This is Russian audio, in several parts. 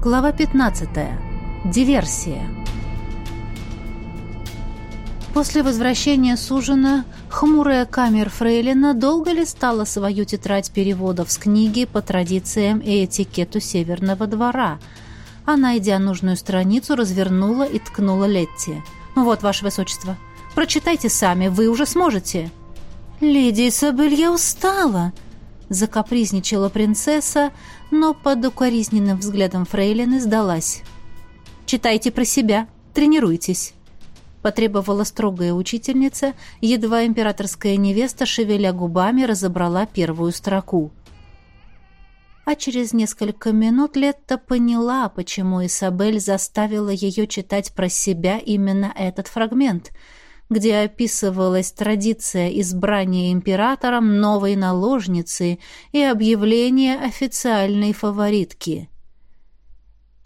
Глава 15. Диверсия. После возвращения с ужина хмурая камер Фрейлина долго листала свою тетрадь переводов с книги по традициям и этикету Северного двора, а, найдя нужную страницу, развернула и ткнула Летти. «Вот, Ваше Высочество, прочитайте сами, вы уже сможете». «Леди Изабель, я устала», — закапризничала принцесса, но под укоризненным взглядом фрейлины сдалась. «Читайте про себя, тренируйтесь», — потребовала строгая учительница, едва императорская невеста, шевеля губами, разобрала первую строку. А через несколько минут Летта поняла, почему Исабель заставила ее читать про себя именно этот фрагмент — где описывалась традиция избрания императором новой наложницы и объявление официальной фаворитки.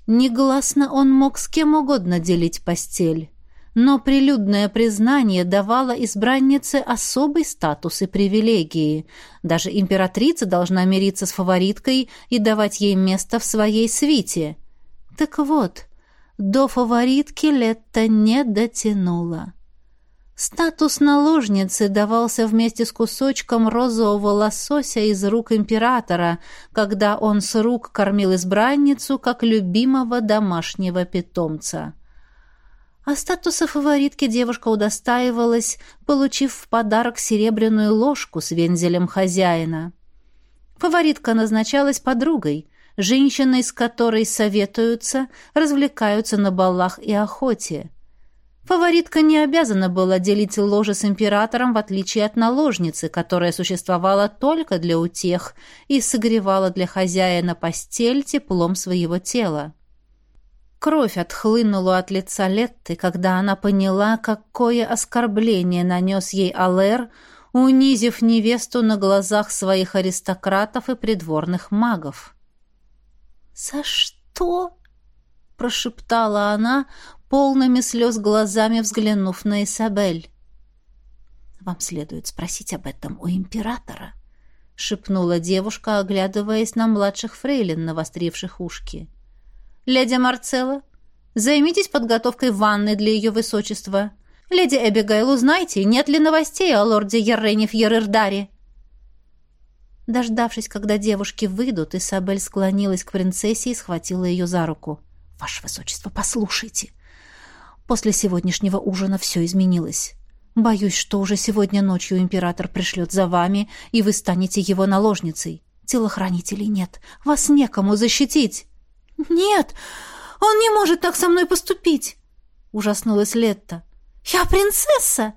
Негласно он мог с кем угодно делить постель, но прилюдное признание давало избраннице особый статус и привилегии. Даже императрица должна мириться с фавориткой и давать ей место в своей свите. Так вот, до фаворитки Летта не дотянула. Статус наложницы давался вместе с кусочком розового лосося из рук императора, когда он с рук кормил избранницу как любимого домашнего питомца. А статуса фаворитки девушка удостаивалась, получив в подарок серебряную ложку с вензелем хозяина. Фаворитка назначалась подругой, женщиной, с которой советуются, развлекаются на балах и охоте – Фаворитка не обязана была делить ложе с императором, в отличие от наложницы, которая существовала только для утех и согревала для хозяина постель теплом своего тела. Кровь отхлынула от лица Летты, когда она поняла, какое оскорбление нанес ей Алэр, унизив невесту на глазах своих аристократов и придворных магов. «За что?» — прошептала она, полными слез глазами взглянув на Исабель. «Вам следует спросить об этом у императора», — шепнула девушка, оглядываясь на младших фрейлин, навостривших ушки. «Леди Марцелла, займитесь подготовкой ванны для ее высочества. Леди Эбигайл, узнайте, нет ли новостей о лорде Еррене Фьерердаре?» Дождавшись, когда девушки выйдут, Исабель склонилась к принцессе и схватила ее за руку. «Ваше высочество, послушайте!» После сегодняшнего ужина все изменилось. Боюсь, что уже сегодня ночью император пришлет за вами, и вы станете его наложницей. Телохранителей нет. Вас некому защитить. Нет, он не может так со мной поступить, ужаснулась Летта. Я принцесса.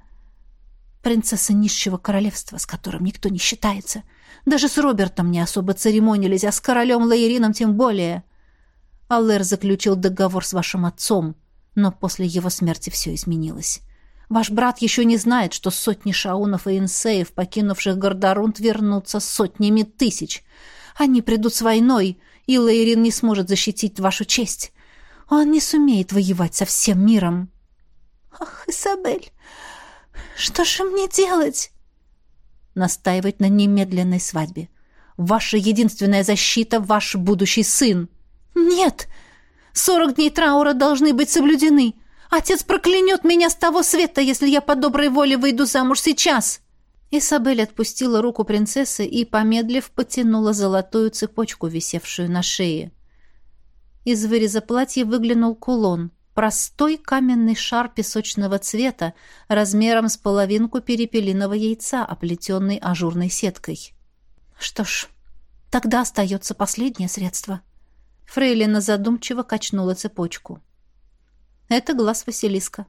Принцесса низшего королевства, с которым никто не считается. Даже с Робертом не особо церемонились, а с королем Лаирином тем более. Аллер заключил договор с вашим отцом. Но после его смерти все изменилось. Ваш брат еще не знает, что сотни шаунов и инсеев, покинувших Гордорунт, вернутся сотнями тысяч. Они придут с войной, и Лейрин не сможет защитить вашу честь. Он не сумеет воевать со всем миром. Ах, Изабель, что же мне делать? Настаивать на немедленной свадьбе. Ваша единственная защита — ваш будущий сын. Нет! — Сорок дней траура должны быть соблюдены. Отец проклянет меня с того света, если я по доброй воле выйду замуж сейчас». Исабель отпустила руку принцессы и, помедлив, потянула золотую цепочку, висевшую на шее. Из выреза платья выглянул кулон. Простой каменный шар песочного цвета, размером с половинку перепелиного яйца, оплетенный ажурной сеткой. Что ж, тогда остается последнее средство — Фрейлина задумчиво качнула цепочку. «Это глаз Василиска.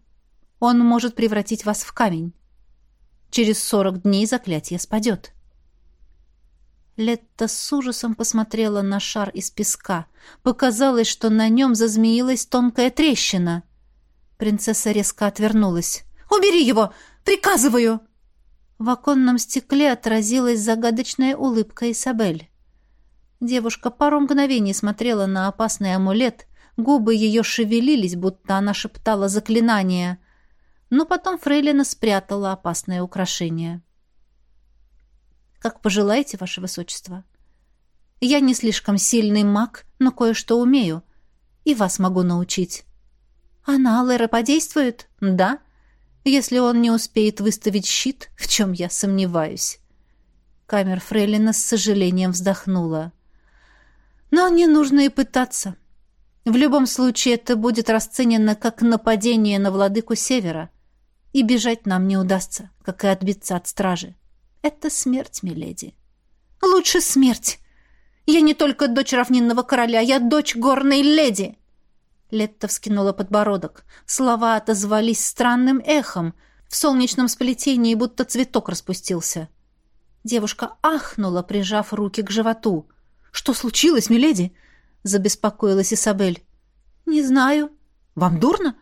Он может превратить вас в камень. Через сорок дней заклятие спадет». Летта с ужасом посмотрела на шар из песка. Показалось, что на нем зазмеилась тонкая трещина. Принцесса резко отвернулась. «Убери его! Приказываю!» В оконном стекле отразилась загадочная улыбка Изабель. Девушка пару мгновений смотрела на опасный амулет, губы ее шевелились, будто она шептала заклинание, но потом Фрейлина спрятала опасное украшение. «Как пожелаете, ваше высочество. Я не слишком сильный маг, но кое-что умею. И вас могу научить. А на Аллера подействует? Да. Если он не успеет выставить щит, в чем я сомневаюсь. Камер Фрейлина с сожалением вздохнула. Но не нужно и пытаться. В любом случае это будет расценено как нападение на владыку Севера. И бежать нам не удастся, как и отбиться от стражи. Это смерть, миледи. Лучше смерть. Я не только дочь равнинного короля, я дочь горной леди. Летта вскинула подбородок. Слова отозвались странным эхом. В солнечном сплетении будто цветок распустился. Девушка ахнула, прижав руки к животу. «Что случилось, миледи?» — забеспокоилась Исабель. «Не знаю». «Вам дурно?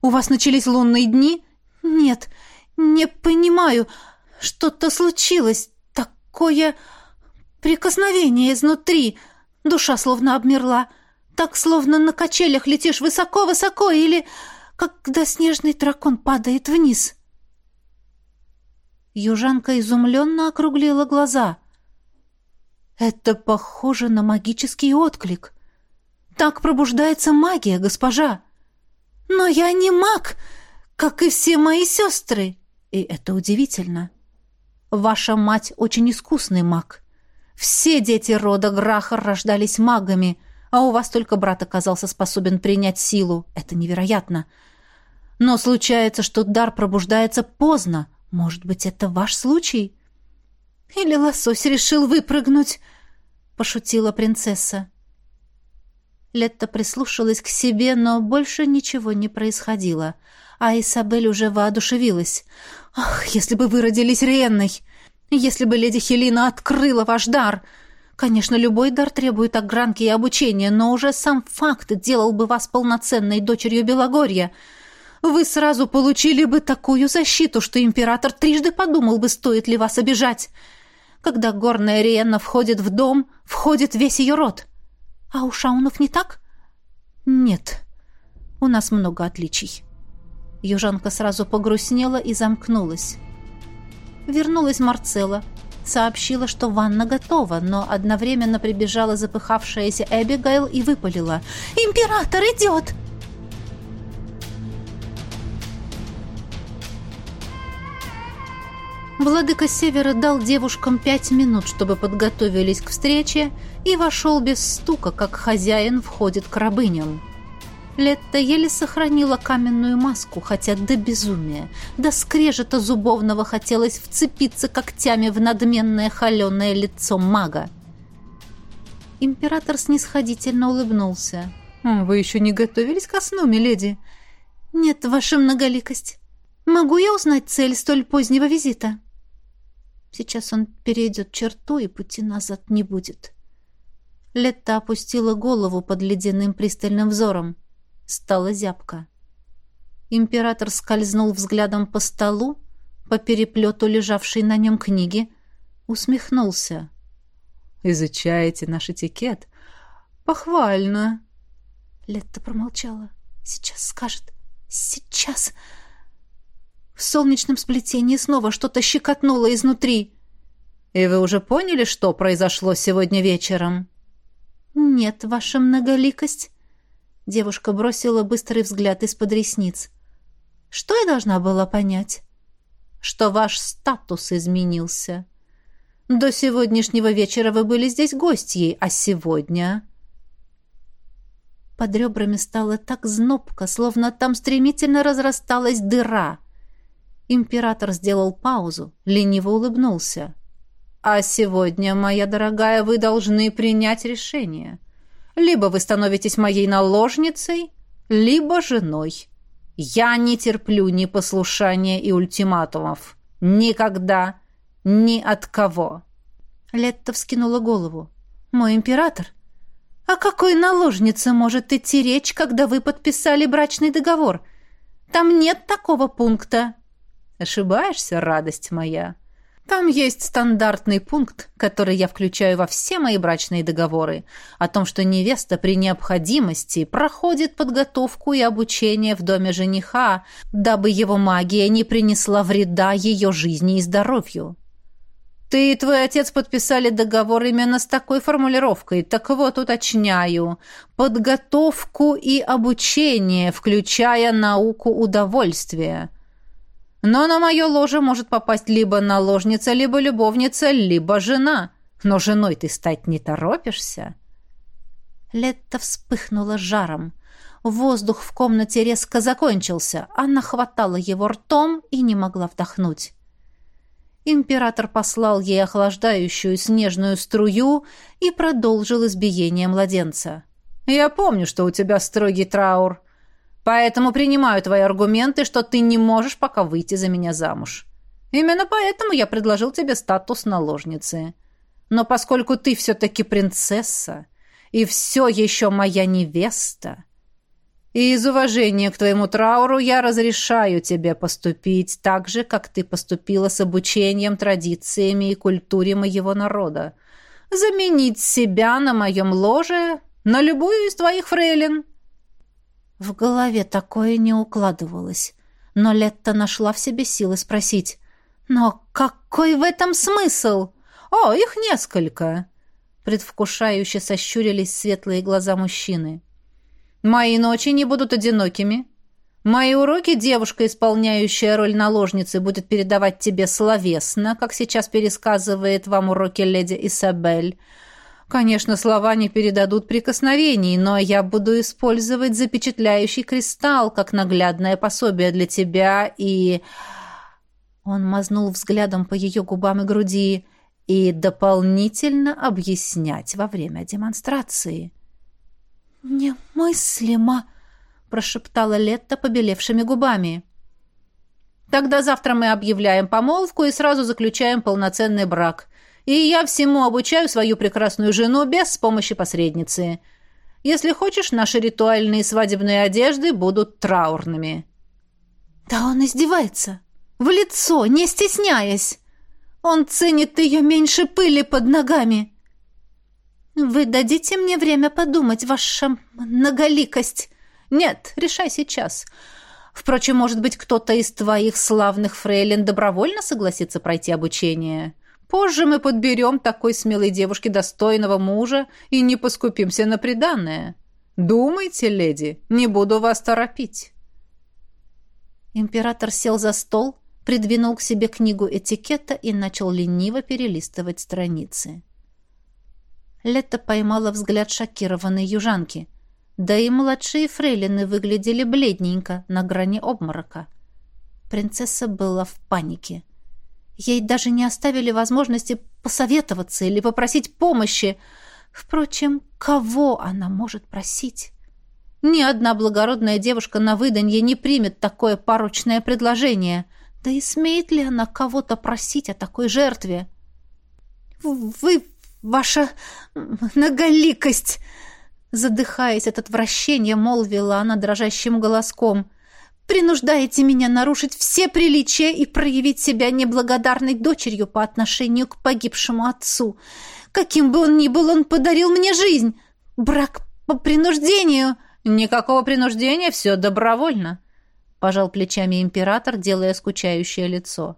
У вас начались лунные дни?» «Нет, не понимаю. Что-то случилось. Такое прикосновение изнутри. Душа словно обмерла. Так, словно на качелях летишь высоко-высоко или когда снежный дракон падает вниз». Южанка изумленно округлила глаза. «Это похоже на магический отклик. Так пробуждается магия, госпожа!» «Но я не маг, как и все мои сестры!» «И это удивительно. Ваша мать очень искусный маг. Все дети рода Грахар рождались магами, а у вас только брат оказался способен принять силу. Это невероятно. Но случается, что дар пробуждается поздно, может быть, это ваш случай? Или лосось решил выпрыгнуть? Пошутила принцесса. Летта прислушалась к себе, но больше ничего не происходило. А Исабель уже воодушевилась. «Ах, если бы вы родились Ренной! Если бы леди Хелина открыла ваш дар! Конечно, любой дар требует огранки и обучения, но уже сам факт делал бы вас полноценной дочерью Белогорья вы сразу получили бы такую защиту, что император трижды подумал бы, стоит ли вас обижать. Когда горная Риенна входит в дом, входит весь ее род. А у Шаунов не так? Нет. У нас много отличий. Южанка сразу погрустнела и замкнулась. Вернулась Марцелла, сообщила, что ванна готова, но одновременно прибежала запыхавшаяся Эбигейл и выпалила. «Император идет!» Владыка Севера дал девушкам пять минут, чтобы подготовились к встрече, и вошел без стука, как хозяин входит к рабыням. Летта еле сохранила каменную маску, хотя до безумия, до скрежета зубовного хотелось вцепиться когтями в надменное холеное лицо мага. Император снисходительно улыбнулся. «Вы еще не готовились ко сну, миледи?» «Нет, ваша многоликость. Могу я узнать цель столь позднего визита?» Сейчас он перейдет черту, и пути назад не будет. Летта опустила голову под ледяным пристальным взором. Стала зябко. Император скользнул взглядом по столу, по переплету лежавшей на нем книги, усмехнулся. «Изучаете наш этикет? Похвально!» Летта промолчала. «Сейчас скажет. Сейчас!» В солнечном сплетении снова что-то щекотнуло изнутри. «И вы уже поняли, что произошло сегодня вечером?» «Нет, ваша многоликость». Девушка бросила быстрый взгляд из-под ресниц. «Что я должна была понять?» «Что ваш статус изменился. До сегодняшнего вечера вы были здесь гостьей, а сегодня...» Под ребрами стало так знобко, словно там стремительно разрасталась дыра — Император сделал паузу, лениво улыбнулся. «А сегодня, моя дорогая, вы должны принять решение. Либо вы становитесь моей наложницей, либо женой. Я не терплю непослушания и ультиматумов. Никогда, ни от кого». Летта вскинула голову. «Мой император? О какой наложнице может идти речь, когда вы подписали брачный договор? Там нет такого пункта». Ошибаешься, радость моя. Там есть стандартный пункт, который я включаю во все мои брачные договоры, о том, что невеста при необходимости проходит подготовку и обучение в доме жениха, дабы его магия не принесла вреда ее жизни и здоровью. Ты и твой отец подписали договор именно с такой формулировкой. Так вот, уточняю. Подготовку и обучение, включая науку удовольствия. Но на мое ложе может попасть либо наложница, либо любовница, либо жена. Но женой ты стать не торопишься. Летта вспыхнула жаром. Воздух в комнате резко закончился. Она хватала его ртом и не могла вдохнуть. Император послал ей охлаждающую снежную струю и продолжил избиение младенца. «Я помню, что у тебя строгий траур, поэтому принимаю твои аргументы, что ты не можешь пока выйти за меня замуж. Именно поэтому я предложил тебе статус наложницы. Но поскольку ты все-таки принцесса и все еще моя невеста, и из уважения к твоему трауру я разрешаю тебе поступить так же, как ты поступила с обучением, традициями и культуре моего народа. Заменить себя на моем ложе на любую из твоих фрейлин». В голове такое не укладывалось, но Летта нашла в себе силы спросить. «Но какой в этом смысл?» «О, их несколько!» Предвкушающе сощурились светлые глаза мужчины. Мои ночи не будут одинокими. Мои уроки девушка, исполняющая роль наложницы, будет передавать тебе словесно, как сейчас пересказывает вам уроки леди Исабель. Конечно, слова не передадут прикосновений, но я буду использовать запечатляющий кристалл как наглядное пособие для тебя и...» Он мазнул взглядом по ее губам и груди и дополнительно объяснять во время демонстрации. «Немыслимо!» — прошептала Летта побелевшими губами. «Тогда завтра мы объявляем помолвку и сразу заключаем полноценный брак. И я всему обучаю свою прекрасную жену без помощи посредницы. Если хочешь, наши ритуальные свадебные одежды будут траурными». «Да он издевается! В лицо, не стесняясь! Он ценит ее меньше пыли под ногами!» «Вы дадите мне время подумать, ваша многоликость?» «Нет, решай сейчас. Впрочем, может быть, кто-то из твоих славных фрейлин добровольно согласится пройти обучение. Позже мы подберем такой смелой девушке достойного мужа и не поскупимся на приданное. Думайте, леди, не буду вас торопить». Император сел за стол, придвинул к себе книгу этикета и начал лениво перелистывать страницы. Лето поймала взгляд шокированной южанки. Да и младшие фрейлины выглядели бледненько, на грани обморока. Принцесса была в панике. Ей даже не оставили возможности посоветоваться или попросить помощи. Впрочем, кого она может просить? Ни одна благородная девушка на выданье не примет такое порочное предложение. Да и смеет ли она кого-то просить о такой жертве? «Вы ваша многоликость!» Задыхаясь от отвращения, молвила она дрожащим голоском. «Принуждаете меня нарушить все приличия и проявить себя неблагодарной дочерью по отношению к погибшему отцу. Каким бы он ни был, он подарил мне жизнь. Брак по принуждению!» «Никакого принуждения, все добровольно», — пожал плечами император, делая скучающее лицо.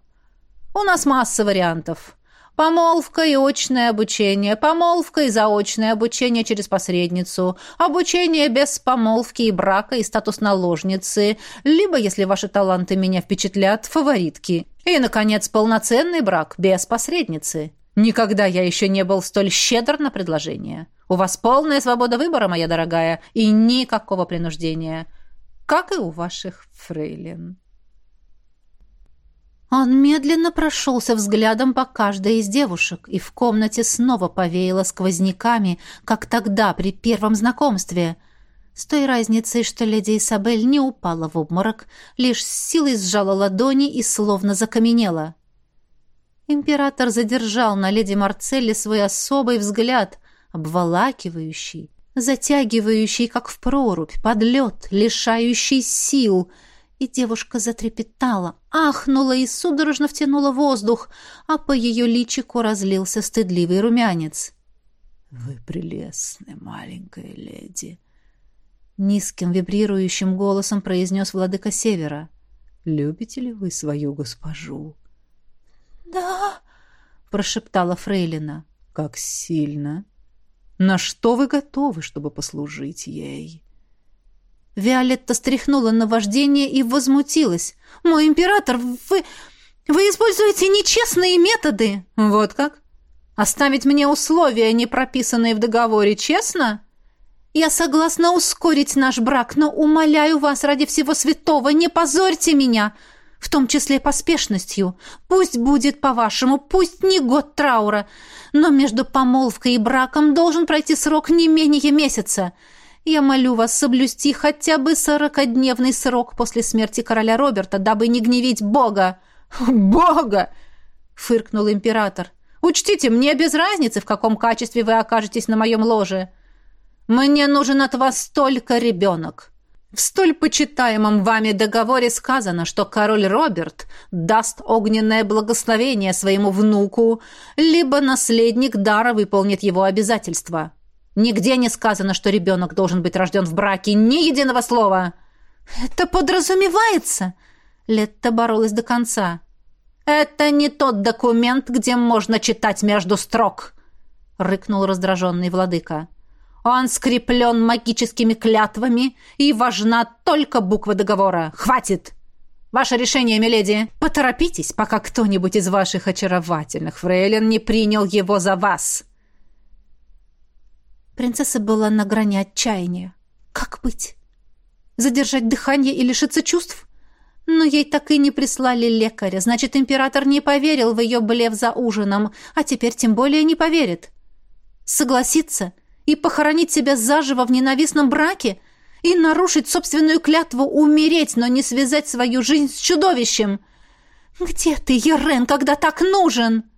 «У нас масса вариантов. Помолвка и очное обучение, помолвка и заочное обучение через посредницу, обучение без помолвки и брака и статус наложницы, либо, если ваши таланты меня впечатлят, фаворитки. И, наконец, полноценный брак без посредницы. Никогда я еще не был столь щедр на предложение. У вас полная свобода выбора, моя дорогая, и никакого принуждения, как и у ваших фрейлин. Он медленно прошелся взглядом по каждой из девушек, и в комнате снова повеяло сквозняками, как тогда, при первом знакомстве. С той разницей, что леди Исабель не упала в обморок, лишь с силой сжала ладони и словно закаменела. Император задержал на леди Марцелле свой особый взгляд, обволакивающий, затягивающий, как в прорубь, под лед, лишающий сил — и девушка затрепетала, ахнула и судорожно втянула воздух, а по ее личику разлился стыдливый румянец. «Вы прелестны, маленькая леди!» Низким вибрирующим голосом произнес владыка Севера. «Любите ли вы свою госпожу?» «Да!» — прошептала Фрейлина. «Как сильно! На что вы готовы, чтобы послужить ей?» Виолетта стряхнула на вождение и возмутилась. «Мой император, вы... вы используете нечестные методы!» «Вот как? Оставить мне условия, не прописанные в договоре, честно?» «Я согласна ускорить наш брак, но умоляю вас ради всего святого, не позорьте меня!» в том числе поспешностью. Пусть будет по-вашему, пусть не год траура, но между помолвкой и браком должен пройти срок не менее месяца. Я молю вас соблюсти хотя бы сорокодневный срок после смерти короля Роберта, дабы не гневить Бога». «Бога!» — фыркнул император. «Учтите, мне без разницы, в каком качестве вы окажетесь на моем ложе. Мне нужен от вас только ребенок». В столь почитаемом вами договоре сказано, что король Роберт даст огненное благословение своему внуку, либо наследник дара выполнит его обязательства. Нигде не сказано, что ребенок должен быть рожден в браке, ни единого слова. Это подразумевается. Летта боролась до конца. Это не тот документ, где можно читать между строк, рыкнул раздраженный владыка. Он скреплен магическими клятвами, и важна только буква договора. Хватит! Ваше решение, миледи. Поторопитесь, пока кто-нибудь из ваших очаровательных фрейлин не принял его за вас. Принцесса была на грани отчаяния. Как быть? Задержать дыхание и лишиться чувств? Но ей так и не прислали лекаря. Значит, император не поверил в ее блеф за ужином, а теперь тем более не поверит. Согласиться и похоронить себя заживо в ненавистном браке? И нарушить собственную клятву умереть, но не связать свою жизнь с чудовищем? Где ты, Ерен, когда так нужен?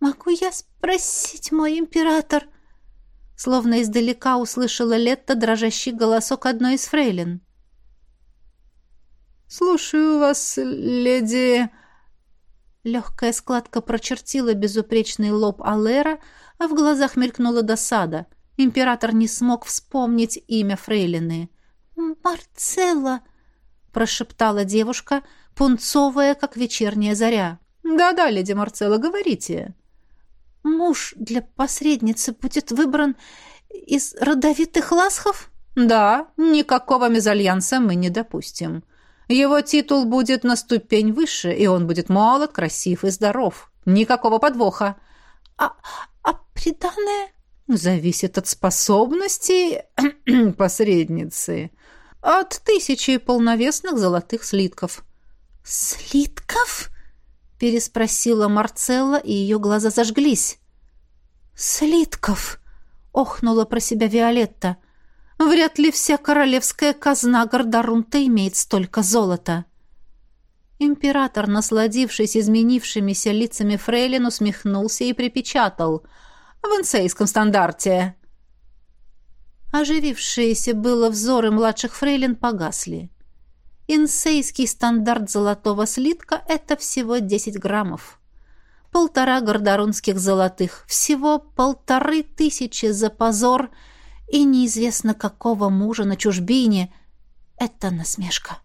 Могу я спросить, мой император? Словно издалека услышала Летта дрожащий голосок одной из фрейлин. «Слушаю вас, леди...» Легкая складка прочертила безупречный лоб Алера, а в глазах мелькнула досада. Император не смог вспомнить имя фрейлины. «Марцелла!» — прошептала девушка, пунцовая, как вечерняя заря. «Да-да, леди Марцелла, говорите». «Муж для посредницы будет выбран из родовитых ласхов?» «Да, никакого мезальянса мы не допустим. Его титул будет на ступень выше, и он будет молод, красив и здоров. Никакого подвоха». «А, а приданное?» «Зависит от способностей посредницы. От тысячи полновесных золотых слитков». «Слитков?» Переспросила Марцелла, и ее глаза зажглись. «Слитков!» — охнула про себя Виолетта. «Вряд ли вся королевская казна Гордарунта имеет столько золота». Император, насладившись изменившимися лицами фрейлин, усмехнулся и припечатал. «В инсейском стандарте!» Оживившиеся было взоры младших фрейлин погасли. Инсейский стандарт золотого слитка – это всего 10 граммов. Полтора гордорунских золотых, всего полторы тысячи за позор и неизвестно какого мужа на чужбине – это насмешка.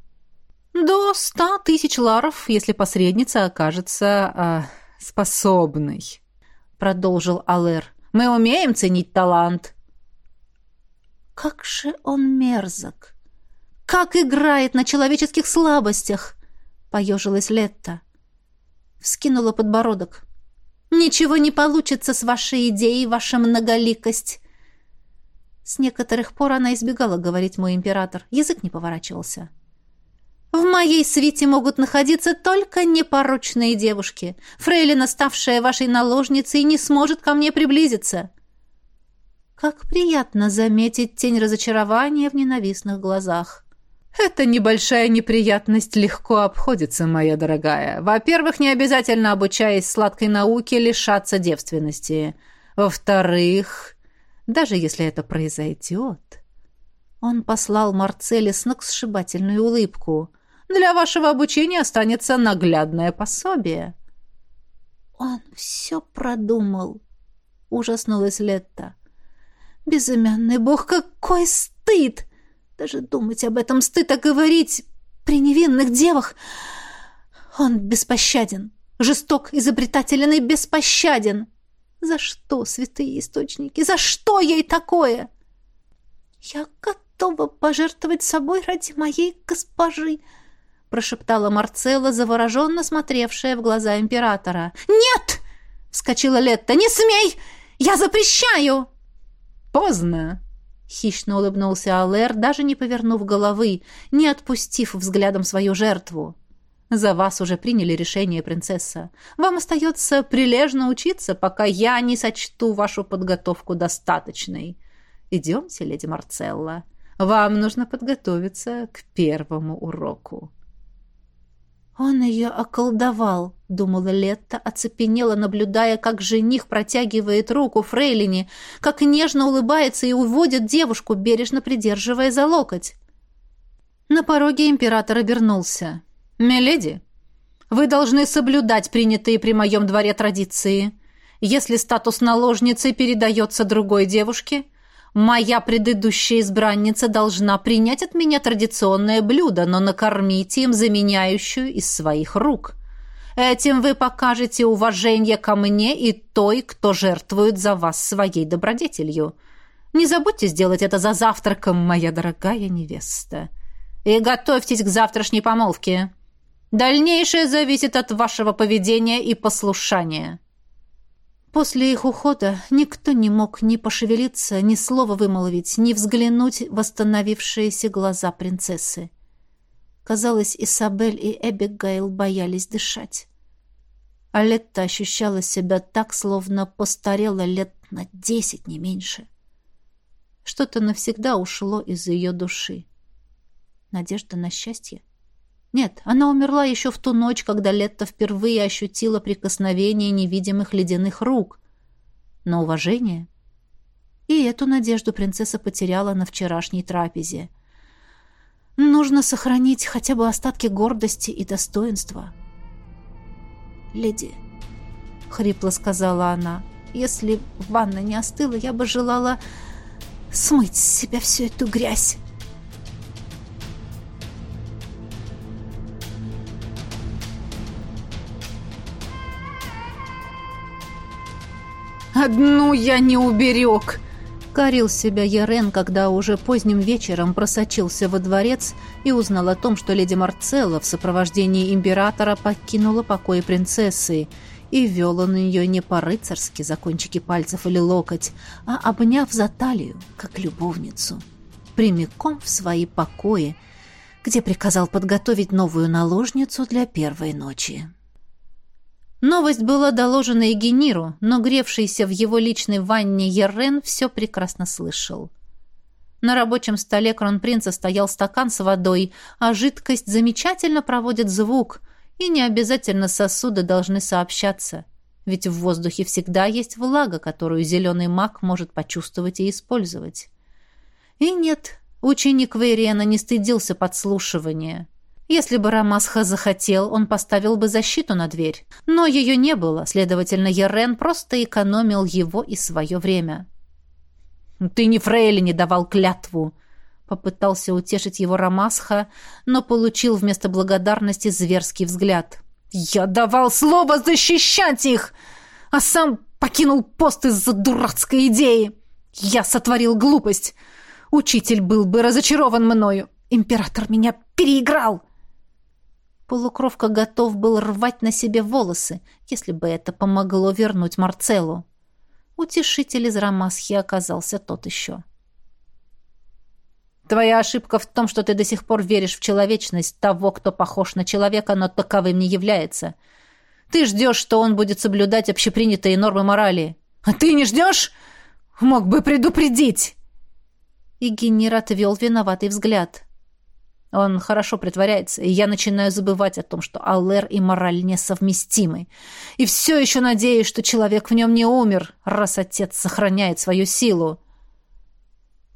До ста тысяч ларов, если посредница окажется э, способной, продолжил Алэр. Мы умеем ценить талант. Как же он мерзок! Как играет на человеческих слабостях!» — поежилась Летта. Вскинула подбородок. «Ничего не получится с вашей идеей, ваша многоликость!» С некоторых пор она избегала говорить мой император. Язык не поворачивался. «В моей свите могут находиться только непорочные девушки. Фрейлина, ставшая вашей наложницей, не сможет ко мне приблизиться». Как приятно заметить тень разочарования в ненавистных глазах. Эта небольшая неприятность легко обходится, моя дорогая. Во-первых, не обязательно, обучаясь сладкой науке, лишаться девственности. Во-вторых, даже если это произойдет... Он послал Марцеле сногсшибательную улыбку. «Для вашего обучения останется наглядное пособие». «Он все продумал», — ужаснулась Летта. «Безымянный бог, какой стыд!» Даже думать об этом стыд, а говорить при невинных девах. Он беспощаден. Жесток, изобретателен и беспощаден. За что, святые источники, за что ей такое? Я готова пожертвовать собой ради моей госпожи, прошептала Марцелла, завороженно смотревшая в глаза императора. «Нет!» — вскочила Летта. «Не смей! Я запрещаю!» «Поздно!» — хищно улыбнулся Алэр, даже не повернув головы, не отпустив взглядом свою жертву. «За вас уже приняли решение, принцесса. Вам остается прилежно учиться, пока я не сочту вашу подготовку достаточной. Идемте, леди Марцелла. Вам нужно подготовиться к первому уроку». «Он ее околдовал», — думала Летта, оцепенела, наблюдая, как жених протягивает руку Фрейлине, как нежно улыбается и уводит девушку, бережно придерживая за локоть. На пороге император обернулся. «Миледи, вы должны соблюдать принятые при моем дворе традиции. Если статус наложницы передается другой девушке, Моя предыдущая избранница должна принять от меня традиционное блюдо, но накормить им заменяющую из своих рук. Этим вы покажете уважение ко мне и той, кто жертвует за вас своей добродетелью. Не забудьте сделать это за завтраком, моя дорогая невеста. И готовьтесь к завтрашней помолвке. Дальнейшее зависит от вашего поведения и послушания». После их ухода никто не мог ни пошевелиться, ни слова вымолвить, ни взглянуть в восстановившиеся глаза принцессы. Казалось, Исабель и Эбигейл боялись дышать. А Летта ощущала себя так, словно постарела лет на десять, не меньше. Что-то навсегда ушло из ее души. Надежда на счастье? Нет, она умерла еще в ту ночь, когда Летта впервые ощутила прикосновение невидимых ледяных рук. Но уважение... И эту надежду принцесса потеряла на вчерашней трапезе. Нужно сохранить хотя бы остатки гордости и достоинства. «Леди», — хрипло сказала она, — «если ванна не остыла, я бы желала смыть с себя всю эту грязь». «Одну я не уберег!» Корил себя Ерен, когда уже поздним вечером просочился во дворец и узнал о том, что леди Марцелла в сопровождении императора покинула покои принцессы, и вел он ее не по-рыцарски за кончики пальцев или локоть, а обняв за талию, как любовницу, прямиком в свои покои, где приказал подготовить новую наложницу для первой ночи. Новость была доложена Егениру, но гревшийся в его личной ванне Еррен все прекрасно слышал. На рабочем столе кронпринца стоял стакан с водой, а жидкость замечательно проводит звук, и не обязательно сосуды должны сообщаться, ведь в воздухе всегда есть влага, которую зеленый маг может почувствовать и использовать. И нет, ученик Вейриена не стыдился подслушивания – если бы Рамасха захотел, он поставил бы защиту на дверь. Но ее не было, следовательно, Ерен просто экономил его и свое время. «Ты не Фрейли не давал клятву!» Попытался утешить его Рамасха, но получил вместо благодарности зверский взгляд. «Я давал слово защищать их, а сам покинул пост из-за дурацкой идеи! Я сотворил глупость! Учитель был бы разочарован мною! Император меня переиграл!» Полукровка готов был рвать на себе волосы, если бы это помогло вернуть Марцеллу. Утешитель из Рамасхи оказался тот еще. «Твоя ошибка в том, что ты до сих пор веришь в человечность того, кто похож на человека, но таковым не является. Ты ждешь, что он будет соблюдать общепринятые нормы морали. А ты не ждешь? Мог бы предупредить!» И Генер отвел виноватый взгляд. Он хорошо притворяется, и я начинаю забывать о том, что Аллер и мораль несовместимы. И все еще надеюсь, что человек в нем не умер, раз отец сохраняет свою силу.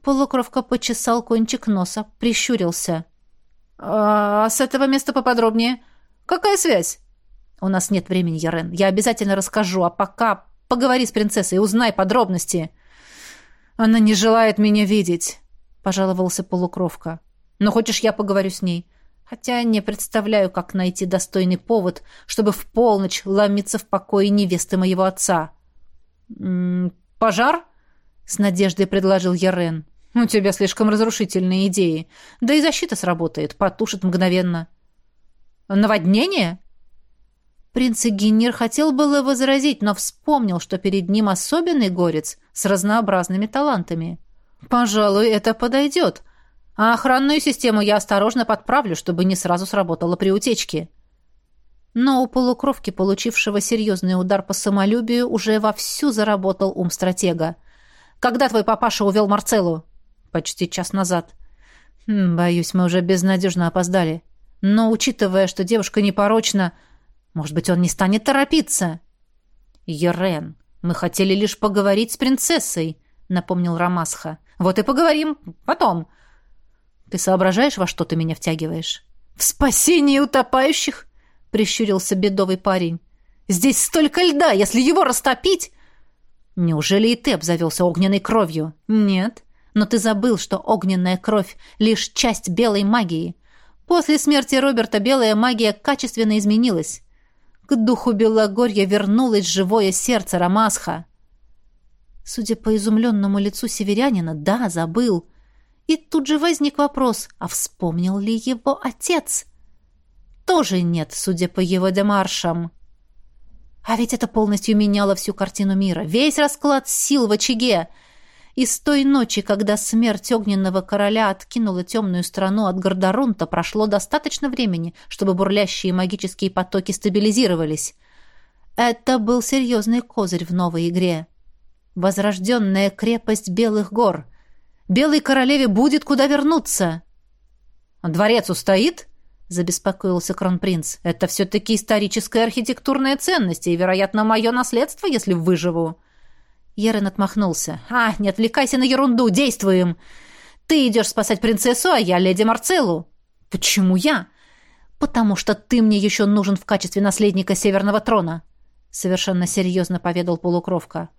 Полукровка почесал кончик носа, прищурился. «А с этого места поподробнее? Какая связь?» «У нас нет времени, Ярен. Я обязательно расскажу, а пока поговори с принцессой и узнай подробности». «Она не желает меня видеть», — пожаловался полукровка. Но хочешь, я поговорю с ней? хотя не представляю, как найти достойный повод, чтобы в полночь ломиться в покое невесты моего отца. «М -м, «Пожар?» — с надеждой предложил Ярен. «У тебя слишком разрушительные идеи. Да и защита сработает, потушит мгновенно». «Наводнение?» Принц Игенир хотел было возразить, но вспомнил, что перед ним особенный горец с разнообразными талантами. «Пожалуй, это подойдет», а охранную систему я осторожно подправлю, чтобы не сразу сработала при утечке. Но у полукровки, получившего серьезный удар по самолюбию, уже вовсю заработал ум стратега. «Когда твой папаша увел Марцеллу?» «Почти час назад». Хм, «Боюсь, мы уже безнадежно опоздали. Но, учитывая, что девушка непорочна, может быть, он не станет торопиться?» «Ерен, мы хотели лишь поговорить с принцессой», — напомнил Рамасха. «Вот и поговорим. Потом». Ты соображаешь, во что ты меня втягиваешь? В спасение утопающих? Прищурился бедовый парень. Здесь столько льда, если его растопить... Неужели и ты обзавелся огненной кровью? Нет. Но ты забыл, что огненная кровь — лишь часть белой магии. После смерти Роберта белая магия качественно изменилась. К духу Белогорья вернулось живое сердце Рамасха. Судя по изумленному лицу северянина, да, забыл. И тут же возник вопрос, а вспомнил ли его отец? Тоже нет, судя по его демаршам. А ведь это полностью меняло всю картину мира, весь расклад сил в очаге. И с той ночи, когда смерть огненного короля откинула темную страну от Гордорунта, прошло достаточно времени, чтобы бурлящие магические потоки стабилизировались. Это был серьезный козырь в новой игре. Возрожденная крепость Белых гор — Белой королеве будет куда вернуться. Дворец устоит? забеспокоился кронпринц. Это все-таки историческая архитектурная ценность и, вероятно, мое наследство, если выживу. Ерен отмахнулся. «А, не отвлекайся на ерунду, действуем! Ты идешь спасать принцессу, а я леди Марцеллу». «Почему я?» «Потому что ты мне еще нужен в качестве наследника Северного трона», совершенно серьезно поведал полукровка.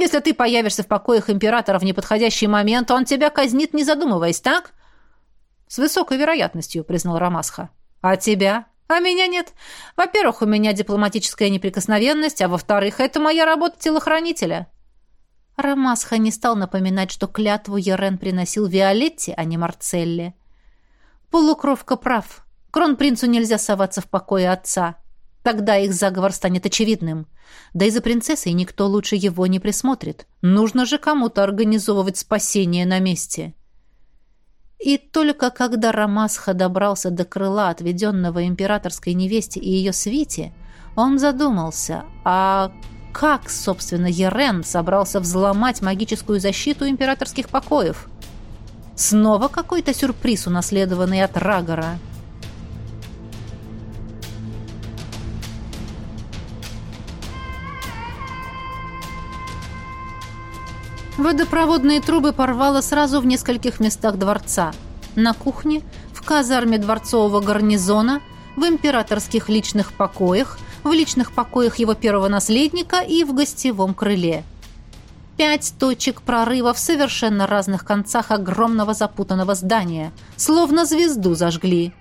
Если ты появишься в покоях императора в неподходящий момент, он тебя казнит, не задумываясь, так? С высокой вероятностью, признал Рамасха. А тебя? А меня нет. Во-первых, у меня дипломатическая неприкосновенность, а во-вторых, это моя работа телохранителя. Рамасха не стал напоминать, что клятву Ерен приносил Виолетте, а не Марцелле. Полукровка прав. Кронпринцу нельзя соваться в покое отца. Тогда их заговор станет очевидным. Да и за принцессой никто лучше его не присмотрит. Нужно же кому-то организовывать спасение на месте. И только когда Рамасха добрался до крыла, отведенного императорской невесте и ее свите, он задумался, а как, собственно, Ерен собрался взломать магическую защиту императорских покоев? Снова какой-то сюрприз, унаследованный от Рагора. Водопроводные трубы порвало сразу в нескольких местах дворца. На кухне, в казарме дворцового гарнизона, в императорских личных покоях, в личных покоях его первого наследника и в гостевом крыле. Пять точек прорыва в совершенно разных концах огромного запутанного здания. Словно звезду зажгли.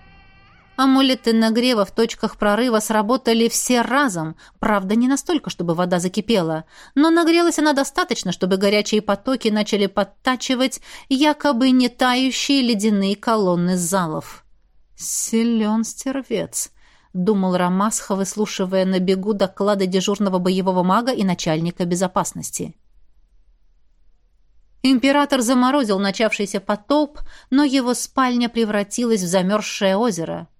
Амулеты нагрева в точках прорыва сработали все разом, правда, не настолько, чтобы вода закипела, но нагрелась она достаточно, чтобы горячие потоки начали подтачивать якобы не тающие ледяные колонны залов. «Силен стервец», — думал Рамасха, выслушивая на бегу доклады дежурного боевого мага и начальника безопасности. Император заморозил начавшийся потоп, но его спальня превратилась в замерзшее озеро —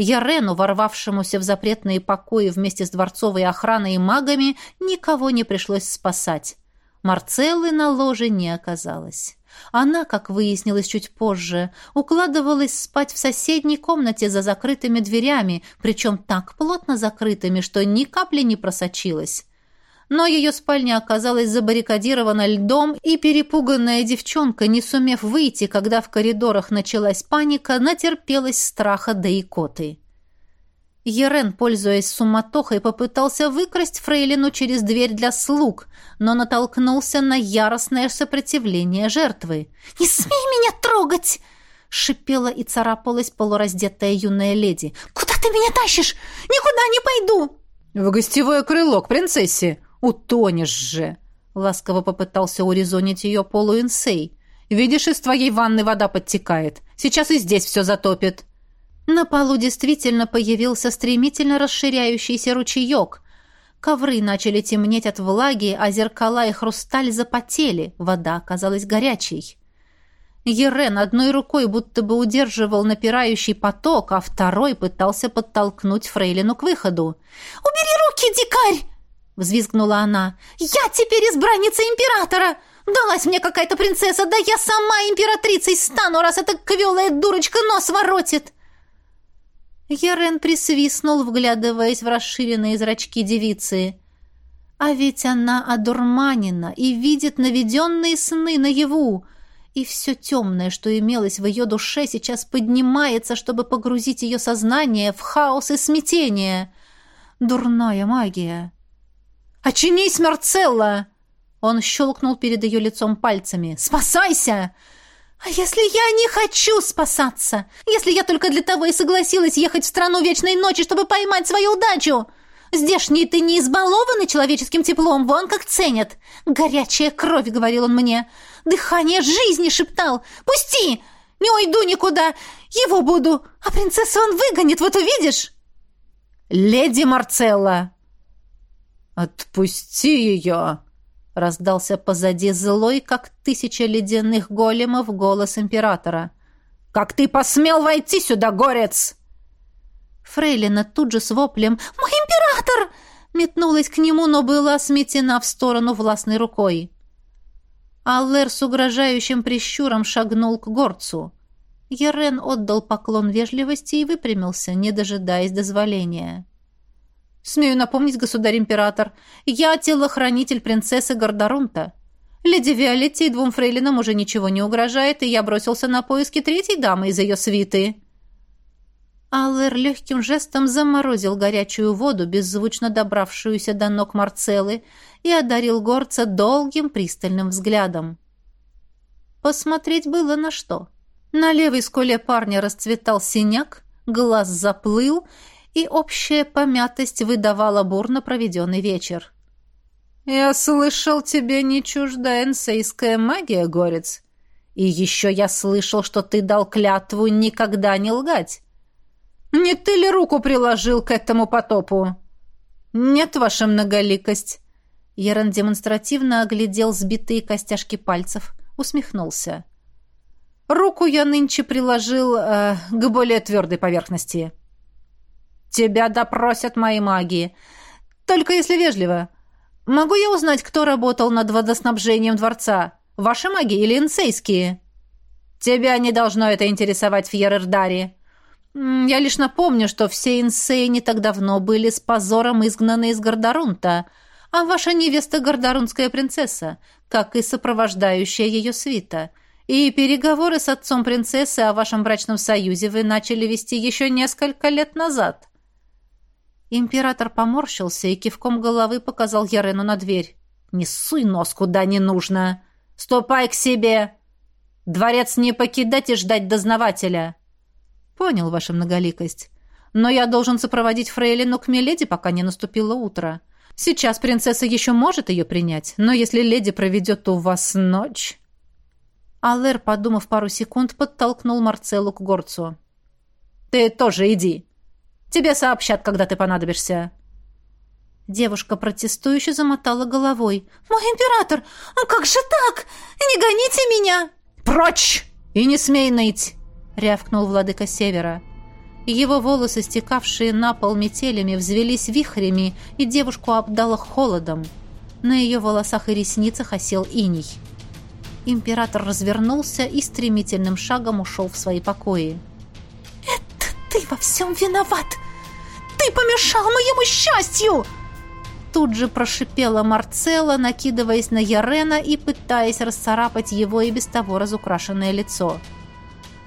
Ярену, ворвавшемуся в запретные покои вместе с дворцовой охраной и магами, никого не пришлось спасать. Марцеллы на ложе не оказалось. Она, как выяснилось чуть позже, укладывалась спать в соседней комнате за закрытыми дверями, причем так плотно закрытыми, что ни капли не просочилось но ее спальня оказалась забаррикадирована льдом, и перепуганная девчонка, не сумев выйти, когда в коридорах началась паника, натерпелась страха да икоты. Ерен, пользуясь суматохой, попытался выкрасть фрейлину через дверь для слуг, но натолкнулся на яростное сопротивление жертвы. «Не смей меня трогать!» шипела и царапалась полураздетая юная леди. «Куда ты меня тащишь? Никуда не пойду!» «В гостевое крыло к принцессе! Утонешь же!» Ласково попытался урезонить ее полуинсей. «Видишь, из твоей ванны вода подтекает. Сейчас и здесь все затопит». На полу действительно появился стремительно расширяющийся ручеек. Ковры начали темнеть от влаги, а зеркала и хрусталь запотели. Вода оказалась горячей. Ерен одной рукой будто бы удерживал напирающий поток, а второй пытался подтолкнуть Фрейлину к выходу. «Убери руки, дикарь!» — взвизгнула она. «Я теперь избранница императора! Далась мне какая-то принцесса, да я сама императрицей стану, раз эта квелая дурочка нос воротит!» Ерен присвистнул, вглядываясь в расширенные зрачки девицы. «А ведь она одурманена и видит наведенные сны наяву!» и все темное, что имелось в ее душе, сейчас поднимается, чтобы погрузить ее сознание в хаос и смятение. Дурная магия. «Очинись, Марцелла!» Он щелкнул перед ее лицом пальцами. «Спасайся!» «А если я не хочу спасаться? Если я только для того и согласилась ехать в страну вечной ночи, чтобы поймать свою удачу?» Здешние ты не избалованы человеческим теплом, вон как ценят. Горячая кровь, — говорил он мне. Дыхание жизни шептал. Пусти! Не уйду никуда. Его буду. А принцессу он выгонит, вот увидишь. Леди Марцелла. Отпусти ее, — раздался позади злой, как тысяча ледяных големов, голос императора. «Как ты посмел войти сюда, горец?» Фрейлина тут же с воплем «Мой император!» метнулась к нему, но была сметена в сторону властной рукой. Аллер с угрожающим прищуром шагнул к горцу. Ерен отдал поклон вежливости и выпрямился, не дожидаясь дозволения. «Смею напомнить, государь-император, я телохранитель принцессы Гордорунта. Леди Виолетте и двум фрейлинам уже ничего не угрожает, и я бросился на поиски третьей дамы из ее свиты». Аллер легким жестом заморозил горячую воду, беззвучно добравшуюся до ног Марцеллы, и одарил горца долгим пристальным взглядом. Посмотреть было на что. На левой скуле парня расцветал синяк, глаз заплыл, и общая помятость выдавала бурно проведенный вечер. «Я слышал, тебе не чужда энсейская магия, горец. И еще я слышал, что ты дал клятву никогда не лгать». Не ты ли руку приложил к этому потопу? Нет, ваша многоликость. Ярон демонстративно оглядел сбитые костяшки пальцев, усмехнулся. Руку я нынче приложил э, к более твердой поверхности. Тебя допросят мои маги. Только если вежливо. Могу я узнать, кто работал над водоснабжением дворца? Ваши маги или инсейские? Тебя не должно это интересовать в Ерердаре. «Я лишь напомню, что все инсеи не так давно были с позором изгнаны из Гордорунта, а ваша невеста Гордорунская принцесса, как и сопровождающая ее свита. И переговоры с отцом принцессы о вашем брачном союзе вы начали вести еще несколько лет назад». Император поморщился и кивком головы показал Ярену на дверь. «Не суй нос куда не нужно! Ступай к себе! Дворец не покидать и ждать дознавателя!» «Понял, ваша многоликость. Но я должен сопроводить Фрейлину к Миледи, пока не наступило утро. Сейчас принцесса еще может ее принять, но если леди проведет у вас ночь...» Аллер, подумав пару секунд, подтолкнул Марцеллу к горцу. «Ты тоже иди. Тебе сообщат, когда ты понадобишься». Девушка протестующе замотала головой. «Мой император, а как же так? Не гоните меня!» «Прочь! И не смей ныть!» рявкнул владыка Севера. Его волосы, стекавшие на пол метелями, взвелись вихрями, и девушку обдало холодом. На ее волосах и ресницах осел иней. Император развернулся и стремительным шагом ушел в свои покои. «Это ты во всем виноват! Ты помешал моему счастью!» Тут же прошипела Марцелла, накидываясь на Ярена и пытаясь расцарапать его и без того разукрашенное лицо.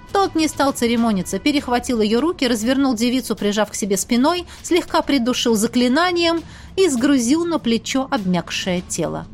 «Это тот не стал церемониться, перехватил ее руки, развернул девицу, прижав к себе спиной, слегка придушил заклинанием и сгрузил на плечо обмякшее тело.